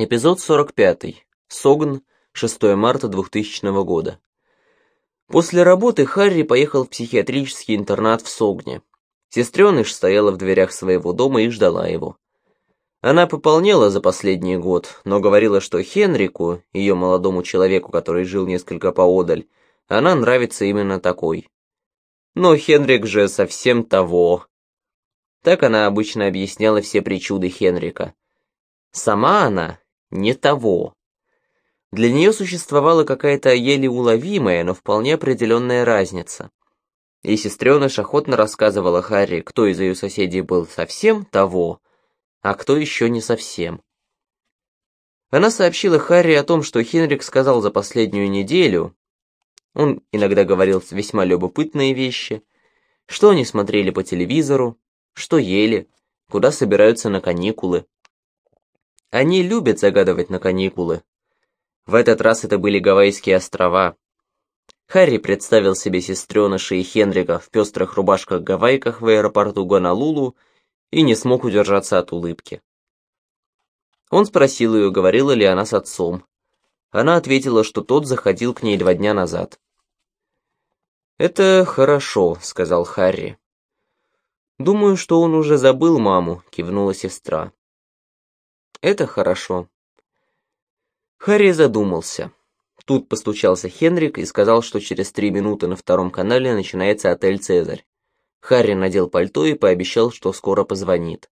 Эпизод 45. Согн. 6 марта 2000 года. После работы Харри поехал в психиатрический интернат в Согне. Сестреныш стояла в дверях своего дома и ждала его. Она пополнела за последний год, но говорила, что Хенрику, ее молодому человеку, который жил несколько поодаль, она нравится именно такой. Но Хенрик же совсем того. Так она обычно объясняла все причуды Хенрика. Сама она не того. Для нее существовала какая-то еле уловимая, но вполне определенная разница. И сестреныш охотно рассказывала Харри, кто из ее соседей был совсем того, а кто еще не совсем. Она сообщила Харри о том, что Хенрик сказал за последнюю неделю, он иногда говорил весьма любопытные вещи, что они смотрели по телевизору, что ели, куда собираются на каникулы. Они любят загадывать на каникулы. В этот раз это были Гавайские острова. Харри представил себе сестреныша и Хенрика в пестрых рубашках-гавайках в аэропорту Гонолулу и не смог удержаться от улыбки. Он спросил ее, говорила ли она с отцом. Она ответила, что тот заходил к ней два дня назад. «Это хорошо», — сказал Харри. «Думаю, что он уже забыл маму», — кивнула сестра. Это хорошо. Харри задумался. Тут постучался Хенрик и сказал, что через три минуты на втором канале начинается отель «Цезарь». Харри надел пальто и пообещал, что скоро позвонит.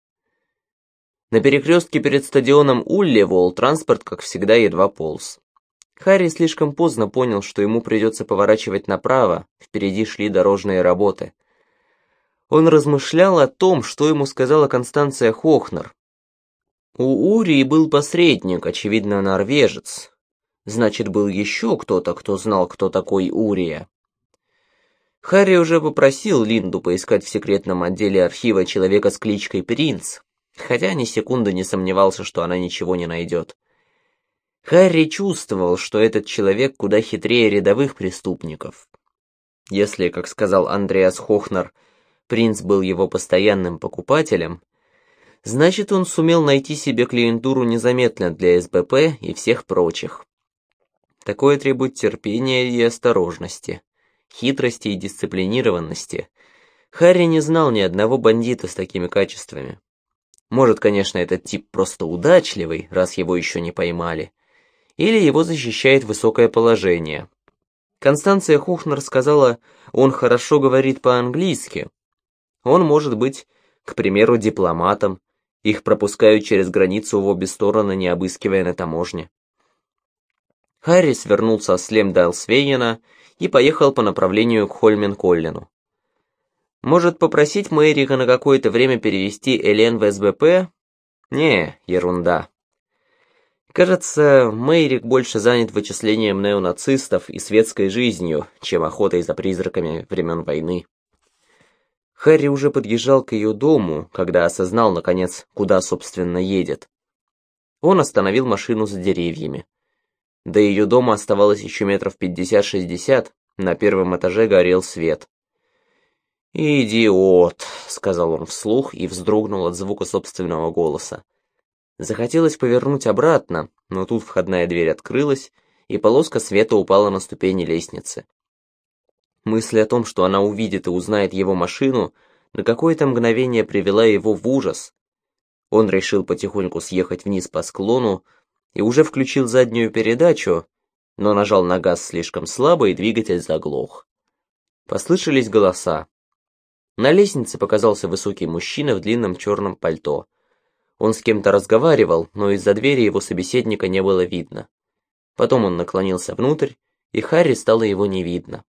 На перекрестке перед стадионом Уллевол транспорт, как всегда, едва полз. Харри слишком поздно понял, что ему придется поворачивать направо, впереди шли дорожные работы. Он размышлял о том, что ему сказала Констанция Хохнер, у Урии был посредник, очевидно, норвежец. Значит, был еще кто-то, кто знал, кто такой Урия. Харри уже попросил Линду поискать в секретном отделе архива человека с кличкой Принц, хотя ни секунды не сомневался, что она ничего не найдет. Харри чувствовал, что этот человек куда хитрее рядовых преступников. Если, как сказал Андреас Хохнер, принц был его постоянным покупателем, Значит, он сумел найти себе клиентуру незаметно для СБП и всех прочих. Такое требует терпения и осторожности, хитрости и дисциплинированности. Харри не знал ни одного бандита с такими качествами. Может, конечно, этот тип просто удачливый, раз его еще не поймали. Или его защищает высокое положение. Констанция Хухнер сказала, он хорошо говорит по-английски. Он может быть, к примеру, дипломатом, их пропускают через границу в обе стороны, не обыскивая на таможне. Харри свернул со Слемдайлсвейена и поехал по направлению к Хольмен-Коллину. Может, попросить Мэрика на какое-то время перевести Элен в СБП? Не, ерунда. Кажется, Мейрик больше занят вычислением неонацистов и светской жизнью, чем охотой за призраками времен войны. Харри уже подъезжал к ее дому, когда осознал, наконец, куда, собственно, едет. Он остановил машину за деревьями. До ее дома оставалось еще метров пятьдесят-шестьдесят, на первом этаже горел свет. «Идиот», — сказал он вслух и вздрогнул от звука собственного голоса. Захотелось повернуть обратно, но тут входная дверь открылась, и полоска света упала на ступени лестницы. Мысль о том, что она увидит и узнает его машину, на какое-то мгновение привела его в ужас. Он решил потихоньку съехать вниз по склону и уже включил заднюю передачу, но нажал на газ слишком слабо, и двигатель заглох. Послышались голоса. На лестнице показался высокий мужчина в длинном черном пальто. Он с кем-то разговаривал, но из-за двери его собеседника не было видно. Потом он наклонился внутрь, и Харри стало его не видно.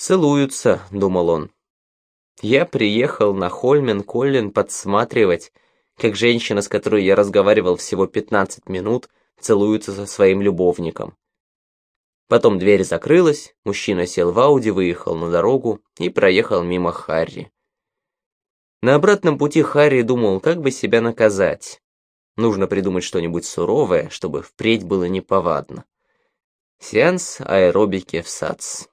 «Целуются», — думал он. «Я приехал на Хольмен-Коллин подсматривать, как женщина, с которой я разговаривал всего 15 минут, целуется со своим любовником». Потом дверь закрылась, мужчина сел в Ауди, выехал на дорогу и проехал мимо Харри. На обратном пути Харри думал, как бы себя наказать. Нужно придумать что-нибудь суровое, чтобы впредь было неповадно. Сеанс аэробики в САЦ.